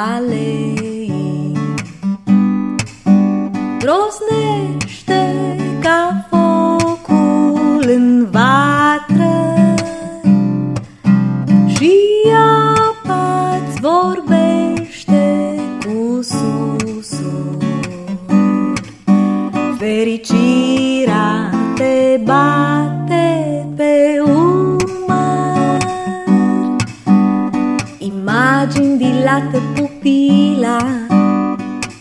alei. Groznește ca focul în vatră și apa îți vorbește cu susuri. Fericirea te bate Imagini dilată pupila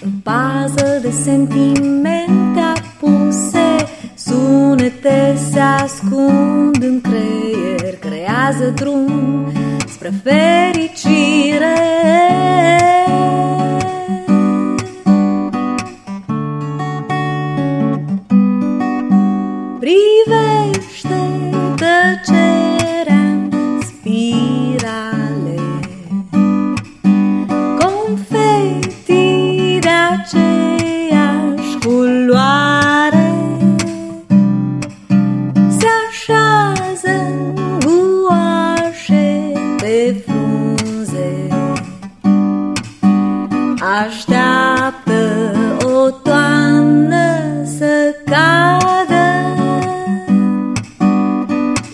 În pază de sentimente apuse Sunete se ascund în creier Creează drum spre fericire Așteaptă o toamnă să cadă.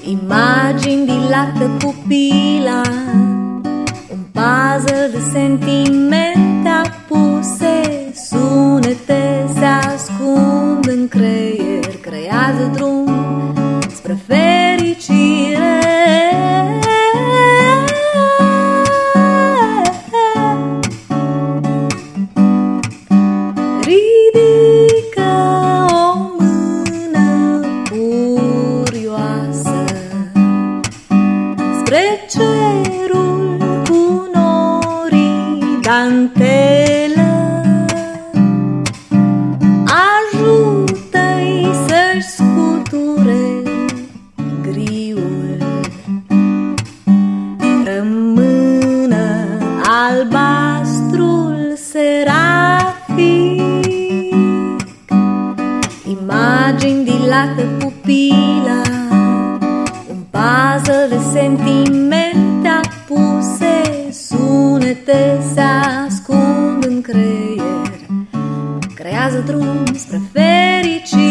Imagini dilată pupila Un puzzle de sentimente apuse. Sunete se ascund în creier Creează drum Imagini dilată pupila. Un puzzle de sentimente apuse Sunete se ascund în creier. Creează drum spre fericire